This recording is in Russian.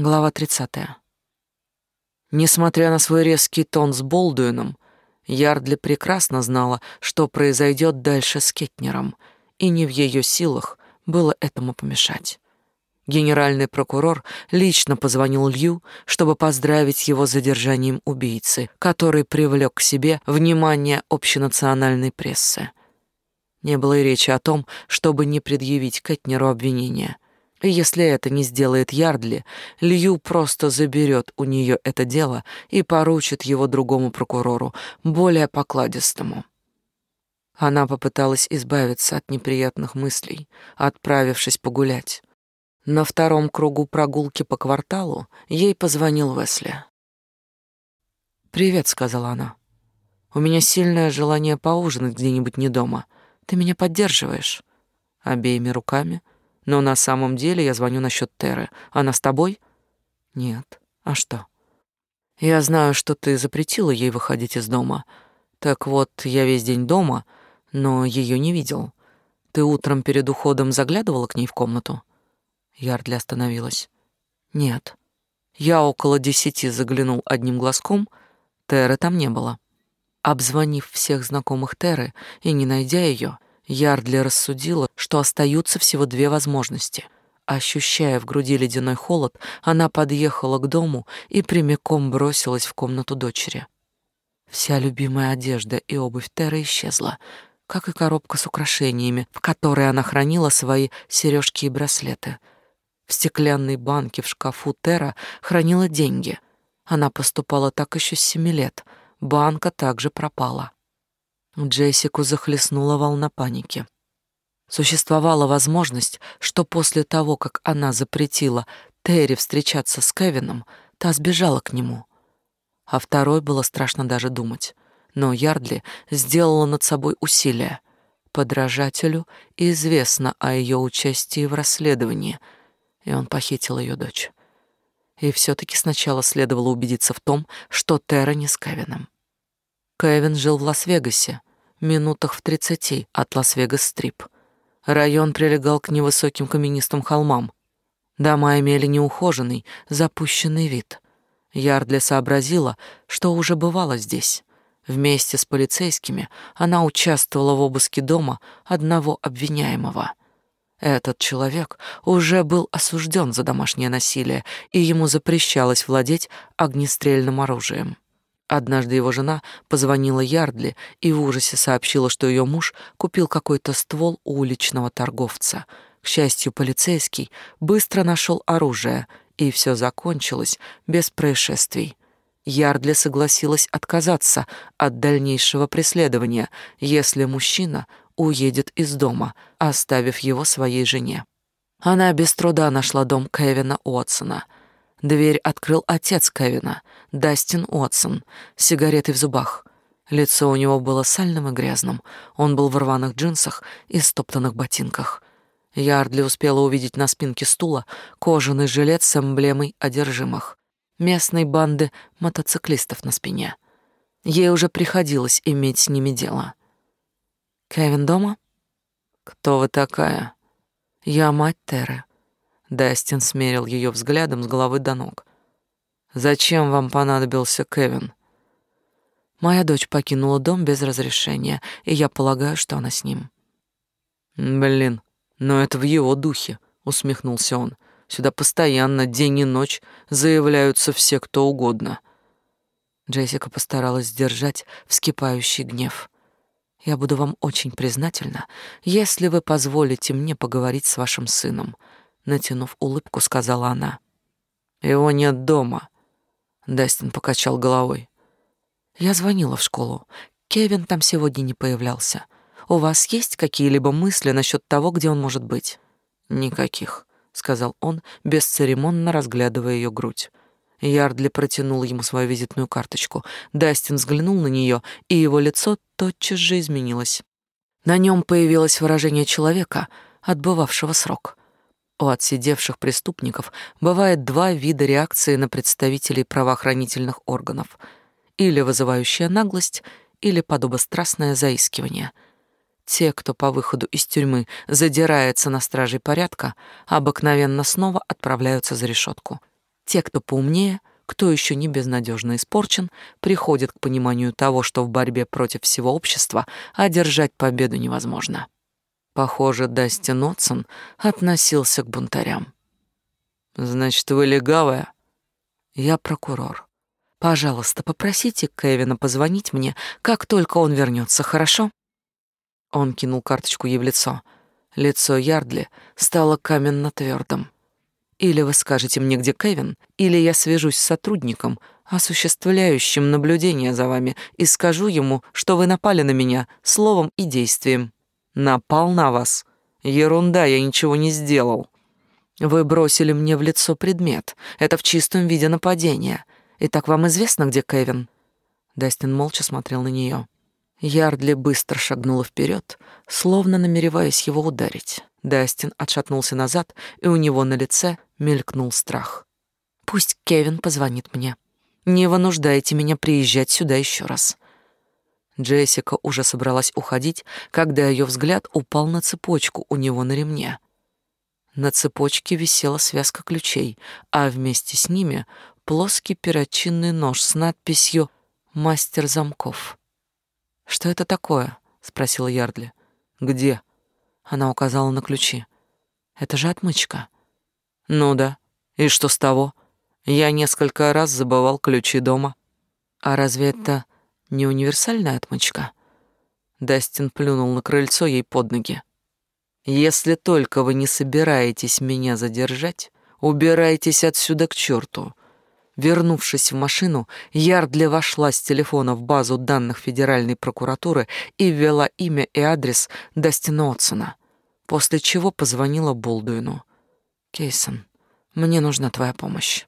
Глава 30. Несмотря на свой резкий тон с Болдуином, Ярдли прекрасно знала, что произойдет дальше с Кетнером, и не в ее силах было этому помешать. Генеральный прокурор лично позвонил Лью, чтобы поздравить его с задержанием убийцы, который привлек к себе внимание общенациональной прессы. Не было и речи о том, чтобы не предъявить Кетнеру обвинения — если это не сделает Ярдли, Лью просто заберет у нее это дело и поручит его другому прокурору, более покладистому. Она попыталась избавиться от неприятных мыслей, отправившись погулять. На втором кругу прогулки по кварталу ей позвонил Весли. «Привет», — сказала она. «У меня сильное желание поужинать где-нибудь не дома. Ты меня поддерживаешь?» Обеими руками — но на самом деле я звоню насчет Теры. Она с тобой? Нет. А что? Я знаю, что ты запретила ей выходить из дома. Так вот, я весь день дома, но ее не видел. Ты утром перед уходом заглядывала к ней в комнату? Ярдли остановилась. Нет. Я около десяти заглянул одним глазком, Теры там не было. Обзвонив всех знакомых Теры и не найдя ее, Ярдли рассудила, что остаются всего две возможности. Ощущая в груди ледяной холод, она подъехала к дому и прямиком бросилась в комнату дочери. Вся любимая одежда и обувь Теры исчезла, как и коробка с украшениями, в которой она хранила свои сережки и браслеты. В стеклянной банке в шкафу Тера хранила деньги. Она поступала так еще с семи лет. Банка также пропала. Джессику захлестнула волна паники. Существовала возможность, что после того, как она запретила Терри встречаться с Кевином, та сбежала к нему. А второй было страшно даже думать. Но Ярдли сделала над собой усилие. Подражателю известно о ее участии в расследовании, и он похитил ее дочь. И все-таки сначала следовало убедиться в том, что Терра не с Кевином. Кевин жил в Лас-Вегасе, минутах в тридцати от Лас-Вегас-Стрип. Район прилегал к невысоким каменистым холмам. Дома имели неухоженный, запущенный вид. Ярдли сообразила, что уже бывала здесь. Вместе с полицейскими она участвовала в обыске дома одного обвиняемого. Этот человек уже был осужден за домашнее насилие, и ему запрещалось владеть огнестрельным оружием. Однажды его жена позвонила Ярдли и в ужасе сообщила, что ее муж купил какой-то ствол у уличного торговца. К счастью, полицейский быстро нашел оружие, и все закончилось без происшествий. Ярдли согласилась отказаться от дальнейшего преследования, если мужчина уедет из дома, оставив его своей жене. Она без труда нашла дом Кевина Уотсона — Дверь открыл отец Кевина, Дастин Уотсон, с сигаретой в зубах. Лицо у него было сальным и грязным. Он был в рваных джинсах и стоптанных ботинках. Ярдли успела увидеть на спинке стула кожаный жилет с эмблемой одержимых, местной банды мотоциклистов на спине. Ей уже приходилось иметь с ними дело. «Кевин дома?» «Кто вы такая?» «Я мать Теры. Дастин смерил ее взглядом с головы до ног. Зачем вам понадобился Кевин? Моя дочь покинула дом без разрешения, и я полагаю, что она с ним. Блин, но это в его духе, усмехнулся он. Сюда постоянно день и ночь заявляются все, кто угодно. Джессика постаралась сдержать вскипающий гнев. Я буду вам очень признательна, если вы позволите мне поговорить с вашим сыном натянув улыбку, сказала она. Его нет дома. Дастин покачал головой. Я звонила в школу. Кевин там сегодня не появлялся. У вас есть какие-либо мысли насчет того, где он может быть? Никаких, сказал он, бесцеремонно разглядывая ее грудь. Ярдли протянул ему свою визитную карточку. Дастин взглянул на нее, и его лицо тотчас же изменилось. На нем появилось выражение человека, отбывавшего срок. У отсидевших преступников бывает два вида реакции на представителей правоохранительных органов: или вызывающая наглость, или подобострастное заискивание. Те, кто по выходу из тюрьмы задирается на стражей порядка, обыкновенно снова отправляются за решетку. Те, кто поумнее, кто еще не безнадежно испорчен, приходят к пониманию того, что в борьбе против всего общества одержать победу невозможно. Похоже, Дастин Отсон относился к бунтарям. «Значит, вы легавая?» «Я прокурор. Пожалуйста, попросите Кевина позвонить мне, как только он вернется, хорошо?» Он кинул карточку ей в лицо. Лицо Ярдли стало каменно твердым. Или вы скажете мне, где Кевин, или я свяжусь с сотрудником, осуществляющим наблюдение за вами, и скажу ему, что вы напали на меня словом и действием. Напал на вас. Ерунда, я ничего не сделал. Вы бросили мне в лицо предмет. Это в чистом виде нападение. Итак, вам известно, где Кевин? Дастин молча смотрел на нее. Ярдли быстро шагнула вперед, словно намереваясь его ударить. Дастин отшатнулся назад, и у него на лице мелькнул страх. «Пусть Кевин позвонит мне. Не вынуждайте меня приезжать сюда еще раз. Джессика уже собралась уходить, когда ее взгляд упал на цепочку у него на ремне. На цепочке висела связка ключей, а вместе с ними плоский перочинный нож с надписью «Мастер замков». «Что это такое?» — спросила Ярдли. «Где?» — она указала на ключи. «Это же отмычка». «Ну да. И что с того? Я несколько раз забывал ключи дома». «А разве это не универсальная отмычка. Дастин плюнул на крыльцо ей под ноги. Если только вы не собираетесь меня задержать, убирайтесь отсюда к черту. Вернувшись в машину, Ярдли вошла с телефона в базу данных Федеральной прокуратуры и ввела имя и адрес Дастина Отсона, после чего позвонила Болдуину. «Кейсон, мне нужна твоя помощь».